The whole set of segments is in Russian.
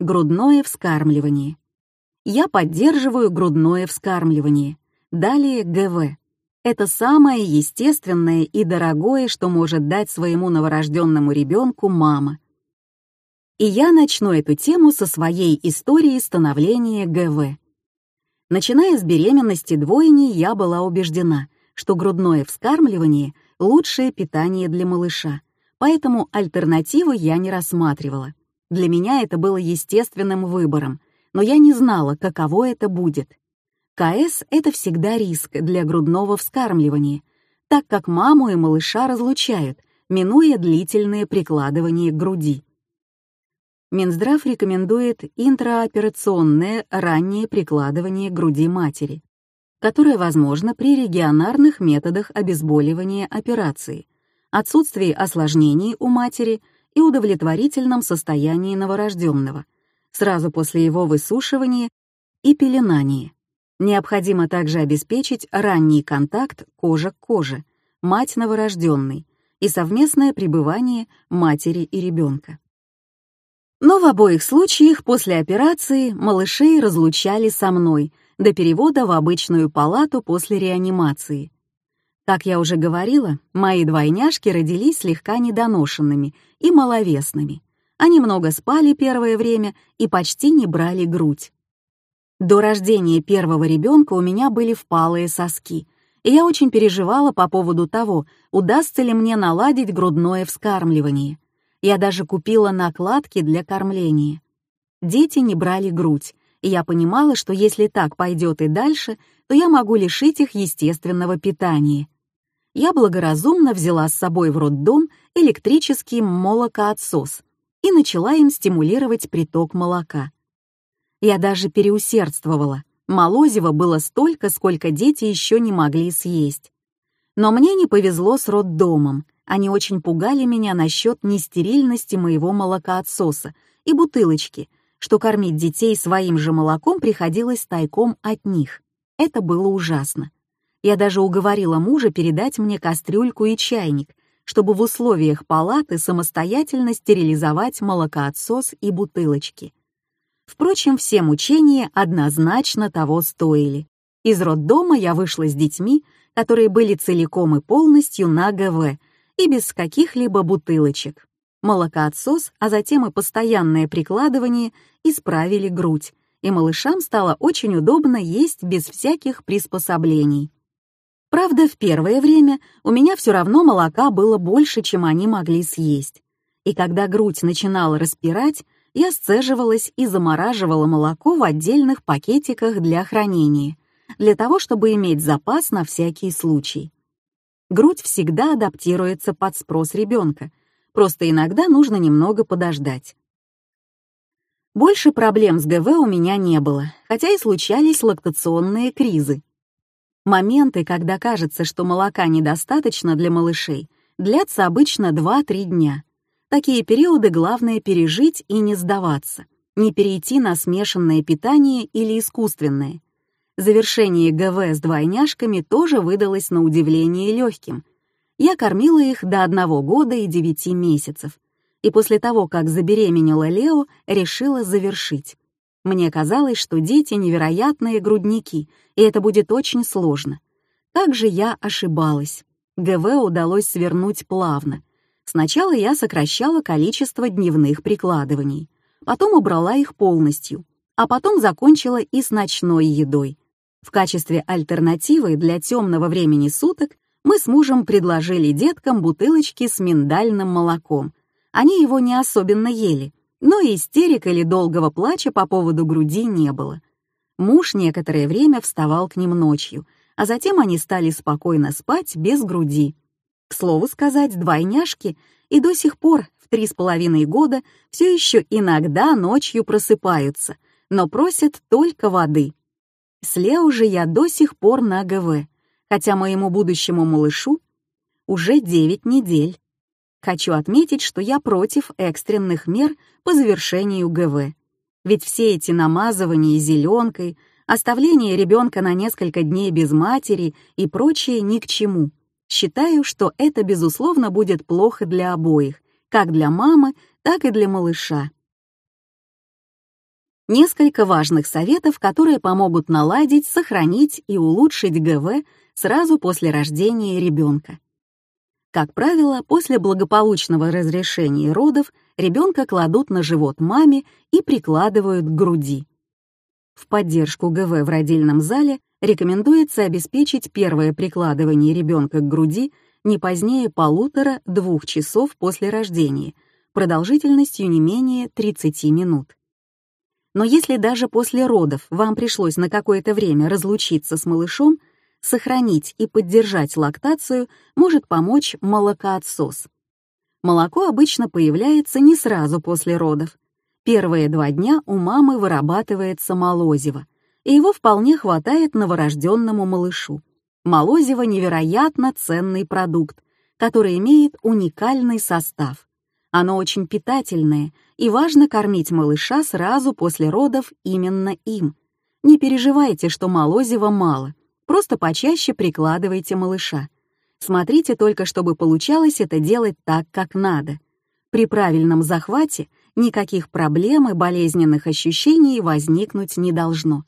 Грудное вскармливание. Я поддерживаю грудное вскармливание. Далее ГВ. Это самое естественное и дорогое, что может дать своему новорожденному ребенку мама. И я начну эту тему со своей истории становления ГВ. Начиная с беременности двойни, я была убеждена, что грудное вскармливание — лучшее питание для малыша, поэтому альтернативы я не рассматривала. Для меня это было естественным выбором, но я не знала, каково это будет. КС — это всегда риск для грудного вскармливания, так как маму и малыша разлучают, минуя длительные прикладывания к груди. Минздрав рекомендует интраоперационное раннее прикладывание груди матери, которое возможно при регионарных методах обезболивания операции, отсутствии осложнений у матери и удовлетворительном состоянии новорожденного, сразу после его высушивания и пеленания. Необходимо также обеспечить ранний контакт кожа к коже, мать новорожденной и совместное пребывание матери и ребенка. Но в обоих случаях после операции малышей разлучали со мной до перевода в обычную палату после реанимации. Как я уже говорила, мои двойняшки родились слегка недоношенными и маловесными. Они много спали первое время и почти не брали грудь. До рождения первого ребенка у меня были впалые соски, и я очень переживала по поводу того, удастся ли мне наладить грудное вскармливание. Я даже купила накладки для кормления. Дети не брали грудь, и я понимала, что если так пойдет и дальше, то я могу лишить их естественного питания. Я благоразумно взяла с собой в роддом электрический молокоотсос и начала им стимулировать приток молока. Я даже переусердствовала. Молозива было столько, сколько дети еще не могли съесть. Но мне не повезло с роддомом. Они очень пугали меня насчет нестерильности моего молокоотсоса и бутылочки, что кормить детей своим же молоком приходилось тайком от них. Это было ужасно. Я даже уговорила мужа передать мне кастрюльку и чайник, чтобы в условиях палаты самостоятельно стерилизовать молокоотсос и бутылочки. Впрочем, все мучения однозначно того стоили. Из роддома я вышла с детьми, которые были целиком и полностью на ГВ и без каких-либо бутылочек. Молокоотсос, а затем и постоянное прикладывание исправили грудь, и малышам стало очень удобно есть без всяких приспособлений. Правда, в первое время у меня все равно молока было больше, чем они могли съесть. И когда грудь начинала распирать, я сцеживалась и замораживала молоко в отдельных пакетиках для хранения, для того, чтобы иметь запас на всякий случай. Грудь всегда адаптируется под спрос ребенка, просто иногда нужно немного подождать. Больше проблем с ГВ у меня не было, хотя и случались лактационные кризы. Моменты, когда кажется, что молока недостаточно для малышей, длятся обычно 2-3 дня. Такие периоды главное пережить и не сдаваться, не перейти на смешанное питание или искусственное. Завершение ГВ с двойняшками тоже выдалось на удивление легким. Я кормила их до одного года и девяти месяцев, и после того, как забеременела Лео, решила завершить. Мне казалось, что дети невероятные грудники, и это будет очень сложно. Также я ошибалась. ГВ удалось свернуть плавно. Сначала я сокращала количество дневных прикладываний, потом убрала их полностью, а потом закончила и с ночной едой, в качестве альтернативы для темного времени суток мы с мужем предложили деткам бутылочки с миндальным молоком. Они его не особенно ели, но истерик или долгого плача по поводу груди не было. Муж некоторое время вставал к ним ночью, а затем они стали спокойно спать без груди. К слову сказать, двойняшки и до сих пор в три с половиной года все еще иногда ночью просыпаются, но просят только воды. С Лео же я до сих пор на ГВ, хотя моему будущему малышу уже 9 недель. Хочу отметить, что я против экстренных мер по завершению ГВ. Ведь все эти намазывания зеленкой, оставление ребенка на несколько дней без матери и прочее ни к чему. Считаю, что это, безусловно, будет плохо для обоих, как для мамы, так и для малыша. Несколько важных советов, которые помогут наладить, сохранить и улучшить ГВ сразу после рождения ребенка. Как правило, после благополучного разрешения родов ребенка кладут на живот маме и прикладывают к груди. В поддержку ГВ в родильном зале рекомендуется обеспечить первое прикладывание ребенка к груди не позднее полутора-двух часов после рождения, продолжительностью не менее 30 минут. Но если даже после родов вам пришлось на какое-то время разлучиться с малышом, сохранить и поддержать лактацию может помочь молокоотсос. Молоко обычно появляется не сразу после родов. Первые два дня у мамы вырабатывается молозиво, и его вполне хватает новорожденному малышу. Молозиво — невероятно ценный продукт, который имеет уникальный состав. Оно очень питательное, и важно кормить малыша сразу после родов именно им. Не переживайте, что молозива мало — Просто почаще прикладывайте малыша. Смотрите только, чтобы получалось это делать так, как надо. При правильном захвате никаких проблем и болезненных ощущений возникнуть не должно.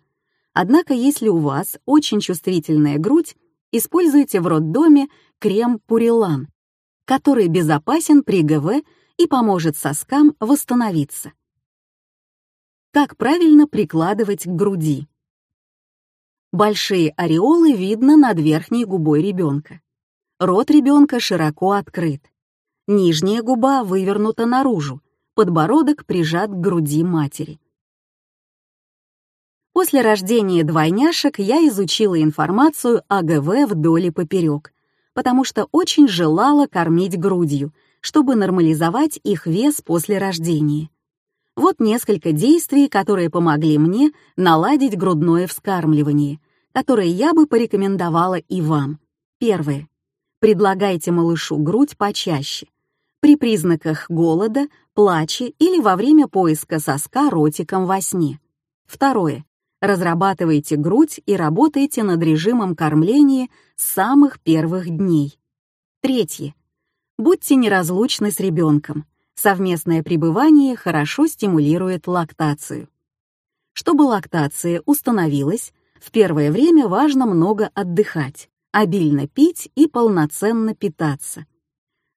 Однако, если у вас очень чувствительная грудь, используйте в роддоме крем Пурилан, который безопасен при ГВ и поможет соскам восстановиться. Как правильно прикладывать к груди? Большие ореолы видно над верхней губой ребенка. Рот ребенка широко открыт. Нижняя губа вывернута наружу, подбородок прижат к груди матери. После рождения двойняшек я изучила информацию о ГВ вдоль и поперек, потому что очень желала кормить грудью, чтобы нормализовать их вес после рождения. Вот несколько действий, которые помогли мне наладить грудное вскармливание, которые я бы порекомендовала и вам. Первое. Предлагайте малышу грудь почаще. При признаках голода, плача или во время поиска соска ротиком во сне. Второе. Разрабатывайте грудь и работайте над режимом кормления с самых первых дней. Третье. Будьте неразлучны с ребенком. Совместное пребывание хорошо стимулирует лактацию. Чтобы лактация установилась, в первое время важно много отдыхать, обильно пить и полноценно питаться.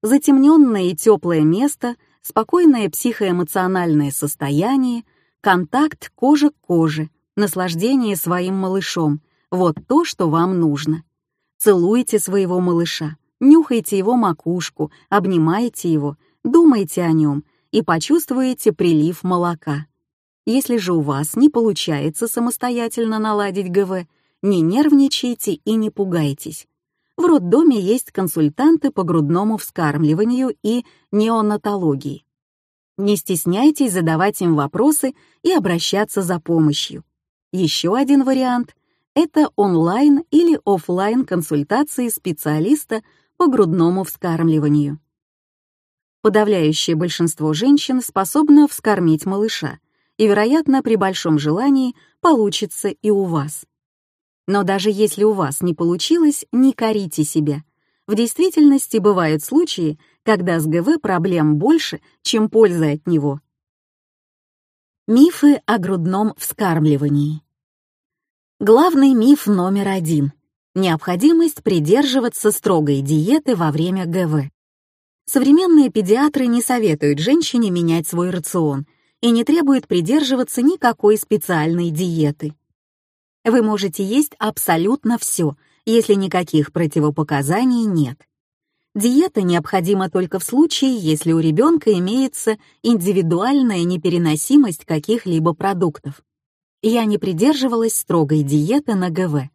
Затемненное и теплое место, спокойное психоэмоциональное состояние, контакт кожа к коже, наслаждение своим малышом — вот то, что вам нужно. Целуйте своего малыша, нюхайте его макушку, обнимайте его, думайте о нем и почувствуете прилив молока. Если же у вас не получается самостоятельно наладить ГВ, не нервничайте и не пугайтесь. В роддоме есть консультанты по грудному вскармливанию и неонатологии. Не стесняйтесь задавать им вопросы и обращаться за помощью. Еще один вариант — это онлайн или офлайн консультации специалиста по грудному вскармливанию. Подавляющее большинство женщин способно вскормить малыша, и, вероятно, при большом желании получится и у вас. Но даже если у вас не получилось, не корите себя. В действительности бывают случаи, когда с ГВ проблем больше, чем пользы от него. Мифы о грудном вскармливании. Главный миф номер один — необходимость придерживаться строгой диеты во время ГВ. Современные педиатры не советуют женщине менять свой рацион — и не требует придерживаться никакой специальной диеты. Вы можете есть абсолютно все, если никаких противопоказаний нет. Диета необходима только в случае, если у ребенка имеется индивидуальная непереносимость каких-либо продуктов. Я не придерживалась строгой диеты на ГВ,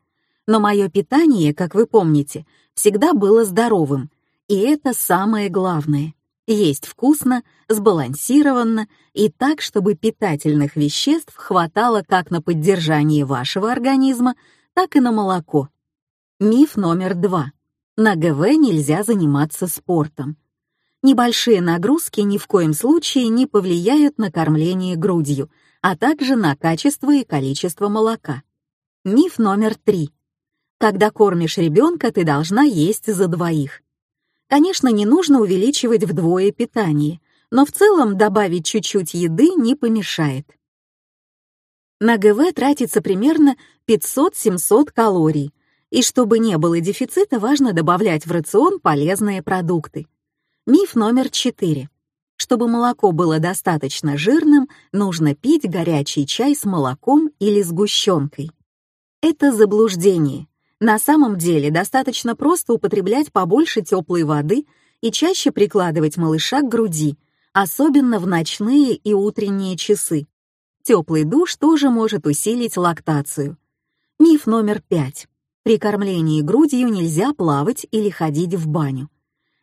но мое питание, как вы помните, всегда было здоровым, и это самое главное. Есть вкусно, сбалансированно и так, чтобы питательных веществ хватало как на поддержание вашего организма, так и на молоко. Миф номер два. На ГВ нельзя заниматься спортом. Небольшие нагрузки ни в коем случае не повлияют на кормление грудью, а также на качество и количество молока. Миф номер три. Когда кормишь ребенка, ты должна есть за двоих. Конечно, не нужно увеличивать вдвое питание, но в целом добавить чуть-чуть еды не помешает. На ГВ тратится примерно 500-700 калорий, и чтобы не было дефицита, важно добавлять в рацион полезные продукты. Миф номер 4. Чтобы молоко было достаточно жирным, нужно пить горячий чай с молоком или сгущенкой. Это заблуждение. На самом деле достаточно просто употреблять побольше теплой воды и чаще прикладывать малыша к груди, особенно в ночные и утренние часы. Теплый душ тоже может усилить лактацию. Миф номер пять. При кормлении грудью нельзя плавать или ходить в баню.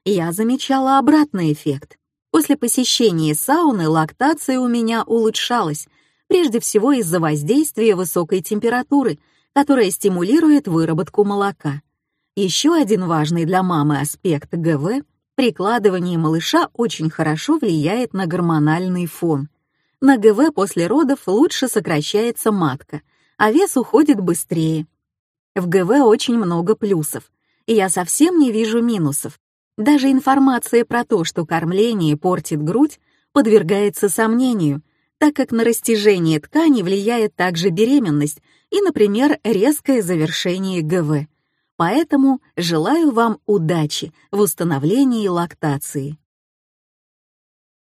Я замечала обратный эффект. После посещения сауны лактация у меня улучшалась, прежде всего из-за воздействия высокой температуры, которая стимулирует выработку молока. Еще один важный для мамы аспект ГВ — прикладывание малыша очень хорошо влияет на гормональный фон. На ГВ после родов лучше сокращается матка, а вес уходит быстрее. В ГВ очень много плюсов, и я совсем не вижу минусов. Даже информация про то, что кормление портит грудь, подвергается сомнению, так как на растяжение ткани влияет также беременность и, например, резкое завершение ГВ. Поэтому желаю вам удачи в установлении лактации.